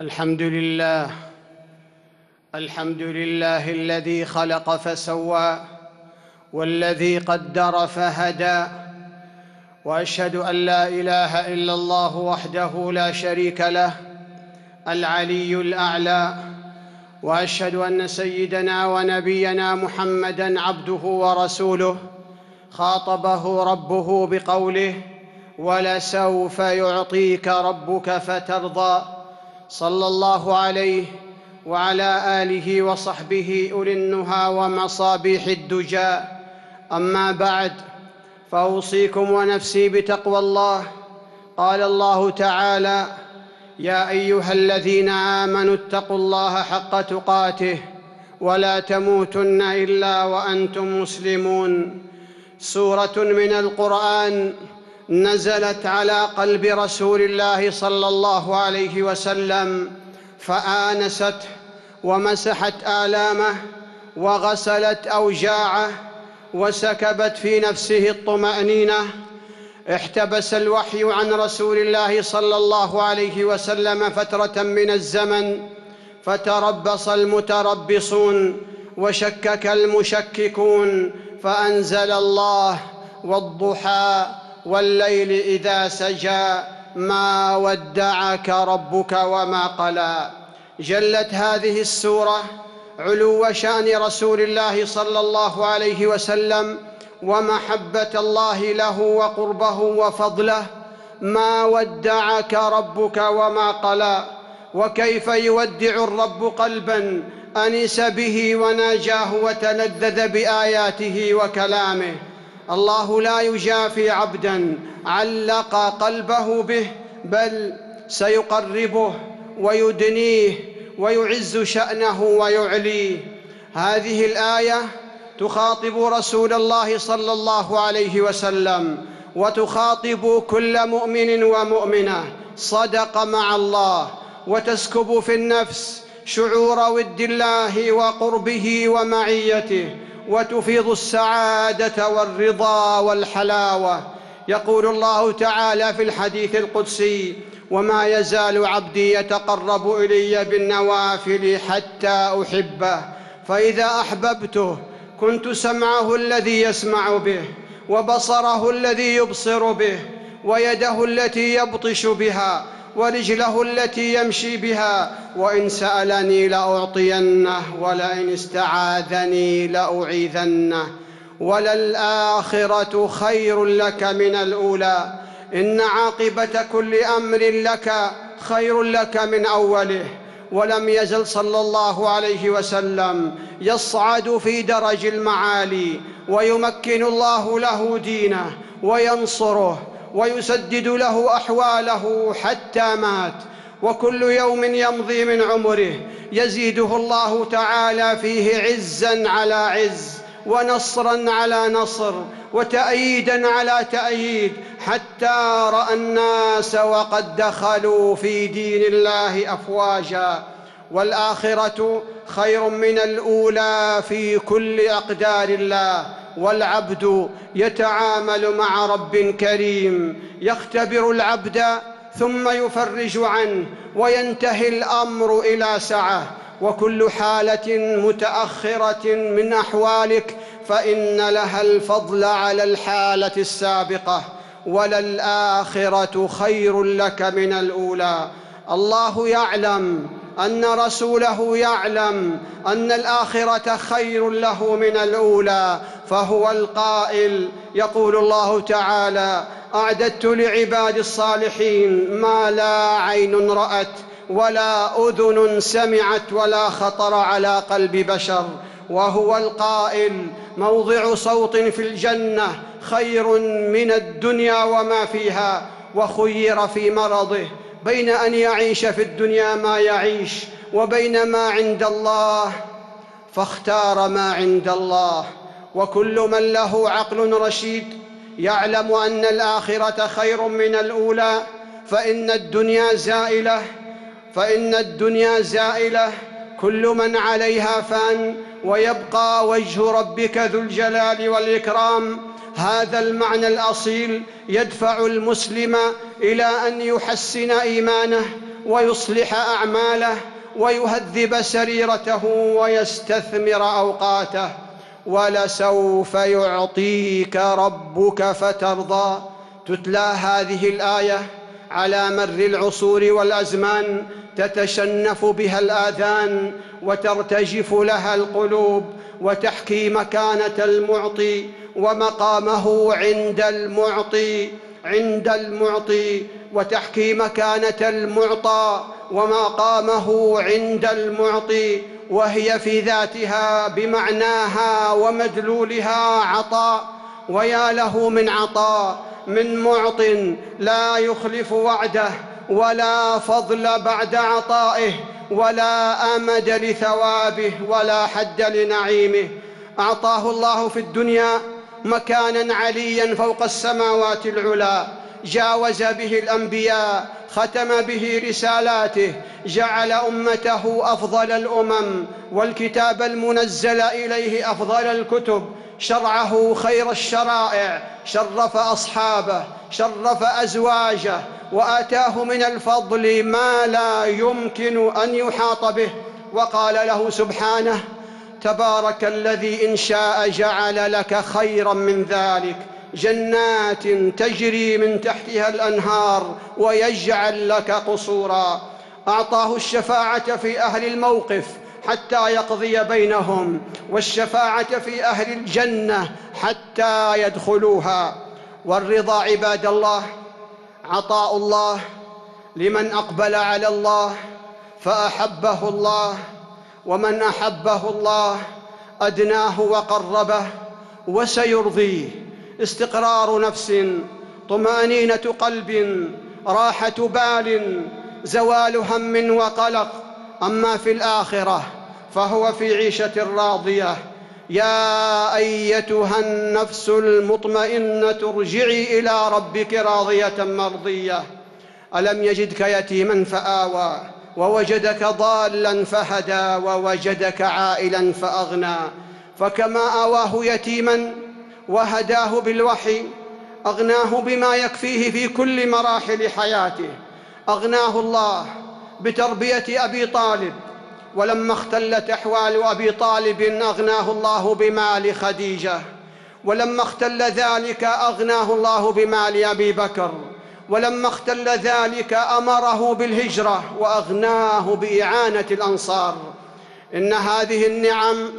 الحمد لله الحمد لله الذي خلق فسوى والذي قدر فهدى وأشهد أن لا إله إلا الله وحده لا شريك له العلي الأعلى وأشهد أن سيدنا ونبينا محمدا عبده ورسوله خاطبه ربه بقوله ولسوف يعطيك ربك فترضى صلى الله عليه وعلى آله وصحبه أولي النهى ومصابيح الدجى. أما بعد فأوصيكم ونفسي بتقوى الله. قال الله تعالى يا أيها الذين آمنوا اتقوا الله حق تقاته ولا تموتن إلا وأنتم مسلمون. سورة من القرآن نزلت على قلب رسول الله صلى الله عليه وسلم فآنست ومسحت آلامه وغسلت أوجاعه وسكبت في نفسه الطمأنينة. احتبس الوحي عن رسول الله صلى الله عليه وسلم فترة من الزمن فتربص المتربصون وشكك المشككون فأنزل الله والضحى والليل إذا سجى ما ودعك ربك وما قلى. جلت هذه السورة علو شأن رسول الله صلى الله عليه وسلم ومحبة الله له وقربه وفضله. ما ودعك ربك وما قلى. وكيف يودع الرب قلبا أنس به وناجاه وتلذذ بآياته وكلامه. الله لا يجافي عبدا علق قلبه به بل سيقربه ويدنيه ويعز شأنه ويعليه. هذه الآية تخاطب رسول الله صلى الله عليه وسلم وتخاطب كل مؤمن ومؤمنة. صدق مع الله وتسكب في النفس شعور ود الله وقربه ومعيته. وتفيض السعادة والرضا والحلاوة. يقول الله تعالى في الحديث القدسي وما يزال عبدي يتقرب إلي بالنوافل حتى أحبه فإذا أحببته كنت سمعه الذي يسمع به وبصره الذي يبصر به ويده التي يبطش بها ورجله التي يمشي بها وإن سألني لأعطينه ولئن استعاذني لأعيذنه. وللآخرة خير لك من الأولى. إن عاقبة كل أمر لك خير لك من أوله. ولم يزل صلى الله عليه وسلم يصعد في درج المعالي ويمكن الله له دينه وينصره ويسدد له أحواله حتى مات. وكل يوم يمضي من عمره. يزيده الله تعالى فيه عزا على عز ونصرا على نصر وتأييدا على تأييد حتى رأى الناس وقد دخلوا في دين الله أفواجا. والآخرة خير من الأولى في كل أقدار الله. والعبد يتعامل مع رب كريم يختبر العبد ثم يفرج عنه وينتهي الأمر إلى سعة. وكل حالة متأخرة من أحوالك فإن لها الفضل على الحالة السابقة. وللآخرة خير لك من الأولى. الله يعلم أن رسوله يعلم أن الآخرة خير له من الأولى فهو القائل. يقول الله تعالى أعددت لعباد الصالحين ما لا عين رأت ولا أذن سمعت ولا خطر على قلب بشر وهو القائل موضع صوت في الجنة خير من الدنيا وما فيها وخير في مرضه بين أن يعيش في الدنيا ما يعيش وبين ما عند الله فاختار ما عند الله. وكل من له عقل رشيد يعلم أن الآخرة خير من الأولى فإن الدنيا زائلة فإن الدنيا زائلة. كل من عليها فان ويبقى وجه ربك ذو الجلال والإكرام. هذا المعنى الأصيل يدفع المسلم إلى أن يحسن إيمانه ويصلح أعماله ويهذب سريرته ويستثمر أوقاته. ولسوف يعطيك ربك فترضى. تتلى هذه الآية على مر العصور والأزمان تتشنف بها الآذان وترتجف لها القلوب وتحكي مكانة المعطي ومقامه عند المعطي عند المعطي. وتحكي مكانه المعطى ومقامه عند المعطي. وهي في ذاتها بمعناها ومدلولها عطاء. ويا له من عطاء من معط لا يخلف وعده ولا فضل بعد عطائه ولا آمد لثوابه ولا حد لنعيمه. أعطاه الله في الدنيا مكانا عليا فوق السماوات العلى جاوز به الأنبياء ختم به رسالاته جعل أمته أفضل الأمم والكتاب المنزل إليه أفضل الكتب شرعه خير الشرائع شرف أصحابه شرف أزواجه وآتاه من الفضل ما لا يمكن أن يحاط به وقال له سبحانه تبارك الذي إن شاء جعل لك خيرا من ذلك. جنات تجري من تحتها الأنهار ويجعل لك قصورا. أعطاه الشفاعة في أهل الموقف حتى يقضي بينهم والشفاعة في أهل الجنة حتى يدخلوها. والرضا عباد الله عطاء الله لمن أقبل على الله فأحبه الله. ومن أحبه الله أدناه وقربه وسيرضيه. استقرار نفس طمأنينة قلب راحة بال زوال هم وقلق. أما في الآخرة فهو في عيشة راضية. يا أيتها النفس المطمئنة ارجعي إلى ربك راضية مرضية. ألم يجدك يتيما فآوى. ووجدك ضالا فهدى ووجدك عائلا فأغنى. فكما آواه يتيما وهداه بالوحي أغناه بما يكفيه في كل مراحل حياته. أغناه الله بتربية أبي طالب. ولما اختلت أحوال أبي طالب أغناه الله بمال خديجة. ولما اختل ذلك أغناه الله بمال أبي بكر. ولما اختل ذلك أمره بالهجرة وأغناه بإعانة الأنصار. إن هذه النعم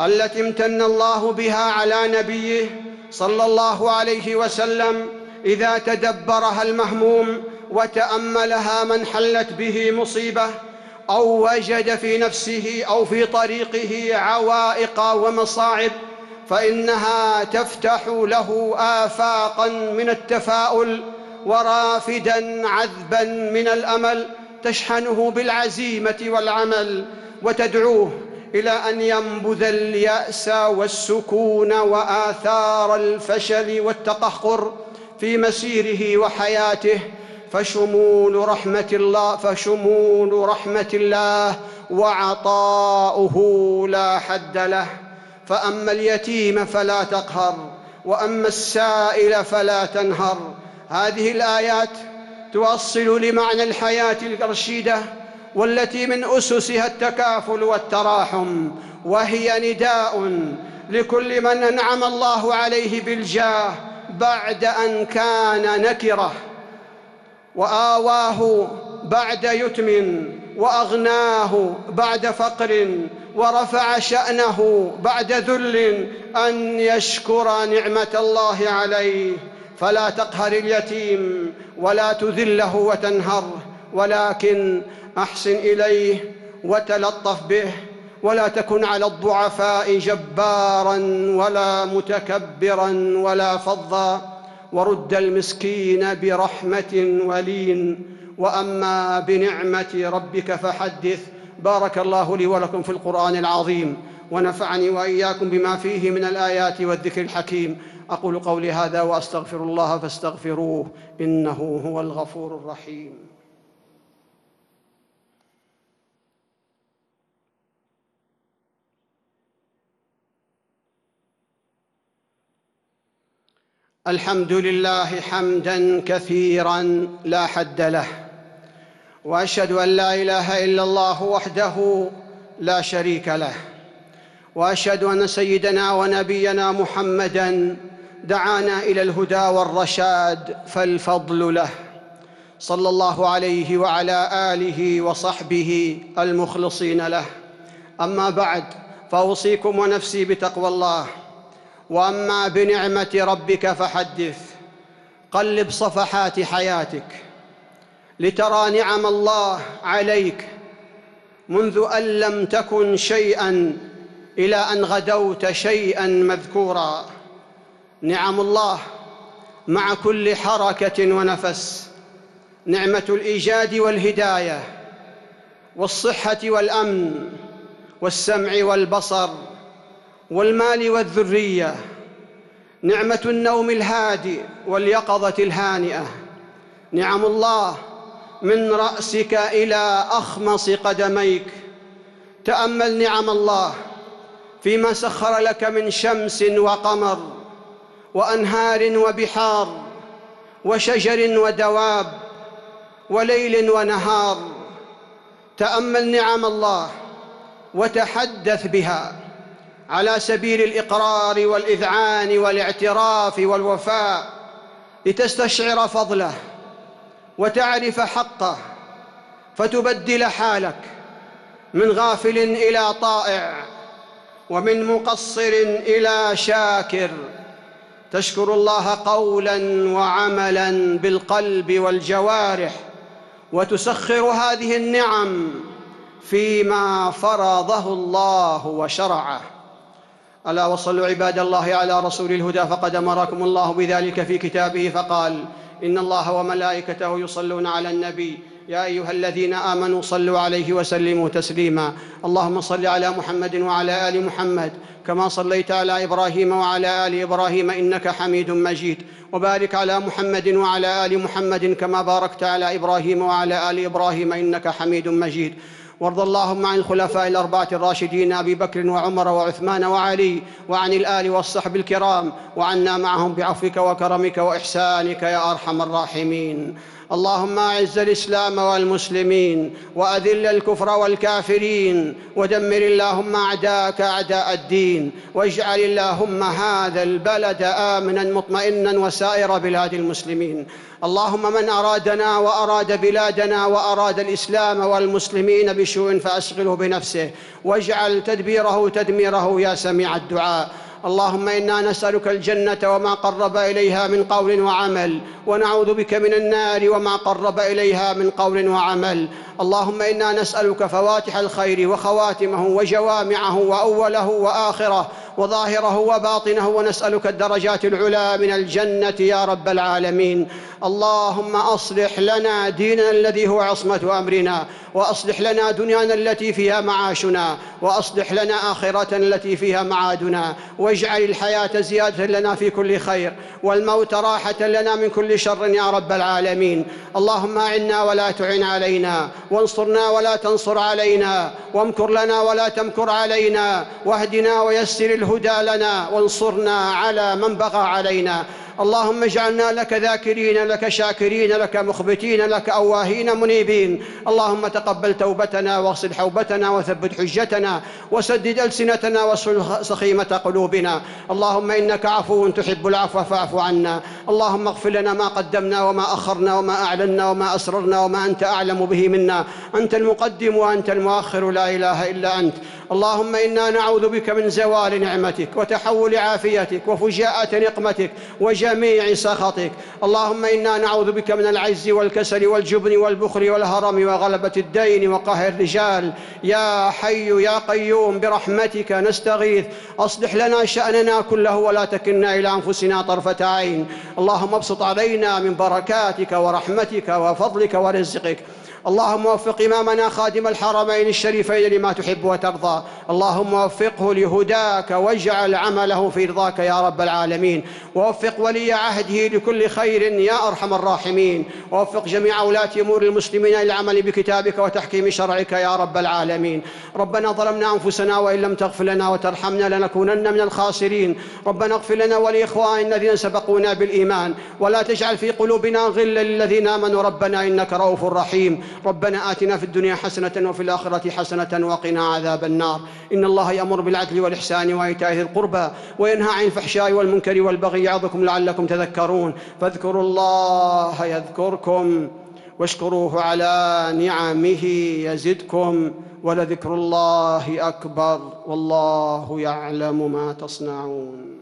التي امتن الله بها على نبيه صلى الله عليه وسلم إذا تدبرها المهموم وتأملها من حلت به مصيبة أو وجد في نفسه أو في طريقه عوائق ومصاعب فإنها تفتح له افاقا من التفاؤل ورافدا عذبا من الأمل تشحنه بالعزيمة والعمل وتدعوه إلى أن ينبذ اليأس والسكون وآثار الفشل والتقهقر في مسيره وحياته. فشمول رحمة الله فشمول رحمة الله وعطاؤه لا حد له. فأما اليتيم فلا تقهر وأما السائل فلا تنهر. هذه الآيات توصل لمعنى الحياة الرشيده والتي من أسسها التكافل والتراحم وهي نداء لكل من أنعم الله عليه بالجاه بعد أن كان نكرة وآواه بعد يتم وأغناه بعد فقر ورفع شأنه بعد ذل أن يشكر نعمة الله عليه. فلا تقهر اليتيم ولا تذله وتنهره ولكن أحسن إليه وتلطف به ولا تكن على الضعفاء جبارا ولا متكبرا ولا فظا ورد المسكين برحمة ولين. وأما بنعمة ربك فحدث. بارك الله لي ولكم في القرآن العظيم ونفعني وإياكم بما فيه من الآيات والذكر الحكيم. أقول قولي هذا وأستغفر الله فاستغفروه إنه هو الغفور الرحيم. الحمد لله حمدا كثيرا لا حد له وأشهد أن لا إله إلا الله وحده لا شريك له وأشهد أن سيدنا ونبينا محمدا دعانا إلى الهدى والرشاد فالفضل له. صلى الله عليه وعلى آله وصحبه المخلصين له. أما بعد فأوصيكم ونفسي بتقوى الله. وأما بنعمة ربك فحدث. قلب صفحات حياتك. لترى نعم الله عليك. منذ أن لم تكن شيئا إلى أن غدوت شيئا مذكورا. نعم الله مع كل حركة ونفس نعمة الإيجاد والهداية والصحة والأمن والسمع والبصر والمال والذرية نعمة النوم الهادئ واليقظة الهانئة. نعم الله من رأسك إلى أخمص قدميك. تأمل نعم الله فيما سخر لك من شمس وقمر. وأنهار وبحار وشجر ودواب وليل ونهار. تأمل نعم الله وتحدث بها على سبيل الإقرار والإذعان والاعتراف والوفاء لتستشعر فضله وتعرف حقه فتبدل حالك من غافل إلى طائع ومن مقصر إلى شاكر. تشكر الله قولا وعملا بالقلب والجوارح وتسخر هذه النعم فيما فرضه الله وشرعه. ألا وصلوا عباد الله على رسول الهدى فقد أمركم الله بذلك في كتابه فقال إن الله وملائكته يصلون على النبي يا أيها الذين آمنوا صلوا عليه وسلموا تسليما. اللهم صل على محمد وعلى آل محمد كما صليت على إبراهيم وعلى آل إبراهيم إنك حميد مجيد. وبارك على محمد وعلى آل محمد كما باركت على إبراهيم وعلى آل إبراهيم إنك حميد مجيد. وارض اللهم عن الخلفاء الأربعة الراشدين أبي بكر وعمر وعثمان وعلي وعن الآل والصحب الكرام وعنا معهم بعفوك وكرمك وإحسانك يا أرحم الراحمين. اللهم أعز الإسلام والمسلمين وأذل الكفر والكافرين ودمر اللهم أعداءك أعداء الدين واجعل اللهم هذا البلد آمنا مطمئنا وسائر بلاد المسلمين. اللهم من أرادنا وأراد بلادنا وأراد الإسلام والمسلمين بسوء فأشغله بنفسه واجعل تدبيره تدميره يا سميع الدعاء. اللهم إنا نسألك الجنة وما قرب إليها من قول وعمل ونعوذ بك من النار وما قرب إليها من قول وعمل. اللهم إنا نسألك فواتح الخير وخواتمه وجوامعه وأوله وآخره. وظاهره وباطنه ونسألك الدرجات العلى من الجنة يا رب العالمين. اللهم أصلح لنا ديننا الذي هو عصمة أمرنا وأصلح لنا دنيانا التي فيها معاشنا وأصلح لنا آخرتنا التي فيها معادنا واجعل الحياة زيادة لنا في كل خير والموت راحة لنا من كل شر يا رب العالمين. اللهم أعنا ولا تعن علينا وانصرنا ولا تنصر علينا وامكر لنا ولا تمكر علينا واهدنا ويسر الهدى لنا وانصرنا على من بغى علينا. اللهم اجعلنا لك ذاكرين لك شاكرين لك مخبتين لك أواهين منيبين. اللهم تقبل توبتنا واغسل حوبتنا وثبت حجتنا وسدد ألسنتنا واصل سخيمة قلوبنا. اللهم إنك عفو تحب العفو فاعف عنا. اللهم اغفر لنا ما قدمنا وما أخرنا وما أعلنا وما أسررنا وما أنت أعلم به منا. أنت المقدم وأنت المؤخر. لا إله إلا أنت. اللهم إنا نعوذ بك من زوال نعمتك وتحول عافيتك وفجاءة نقمتك وجميع سخطك. اللهم إنا نعوذ بك من العجز والكسل والجبن والبخل والهرم وغلبة الدين وقهر الرجال. يا حي يا قيوم برحمتك نستغيث. أصلح لنا شأننا كله ولا تكلنا إلى أنفسنا طرفة عين. اللهم ابسط علينا من بركاتك ورحمتك وفضلك ورزقك. اللهم وفق إمامنا خادم الحرمين الشريفين لما تحب وترضى. اللهم وفقه لهداك واجعل عمله في رضاك يا رب العالمين. ووفق ولي عهده لكل خير يا أرحم الراحمين. ووفق جميع ولاة أمور المسلمين للعمل بكتابك وتحكيم شرعك يا رب العالمين. ربنا ظلمنا أنفسنا وإن لم تغفر لنا وترحمنا لنكونن من الخاسرين. ربنا اغفر لنا ولإخواننا الذين سبقونا بالإيمان. ولا تجعل في قلوبنا غلا للذين آمنوا. ربنا إنك رؤوف رحيم. ربنا آتنا في الدنيا حسنة وفي الآخرة حسنة وقنا عذاب النار. إن الله يأمر بالعدل والإحسان وإيتاء ذي القربى وينهى عن الفحشاء والمنكر والبغي يعظكم لعلكم تذكرون. فاذكروا الله يذكركم واشكروه على نعمه يزدكم ولذكر الله أكبر والله يعلم ما تصنعون.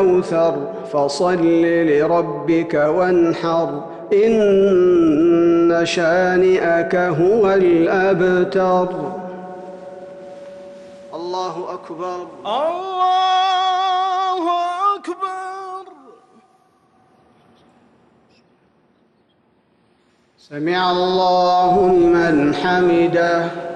الكوثر فصل لربك وانحر. إن شانئك هو الأبتر. الله أكبر. الله أكبر. سمع الله لمن حمده.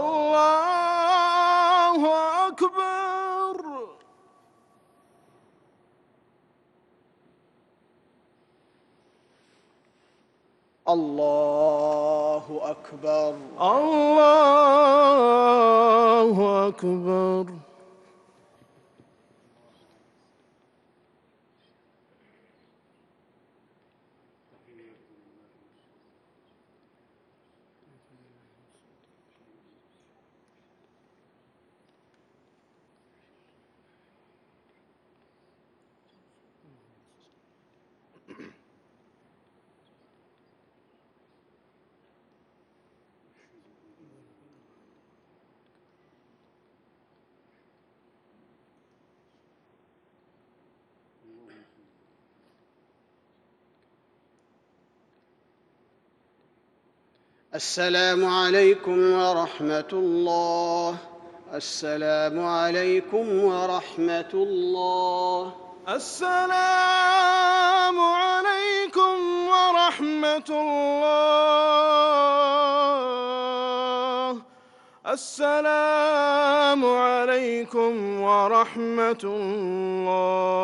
الله اكبر الله أكبر السلام عليكم ورحمة الله. السلام عليكم ورحمة الله. السلام عليكم ورحمة الله. السلام عليكم ورحمة الله.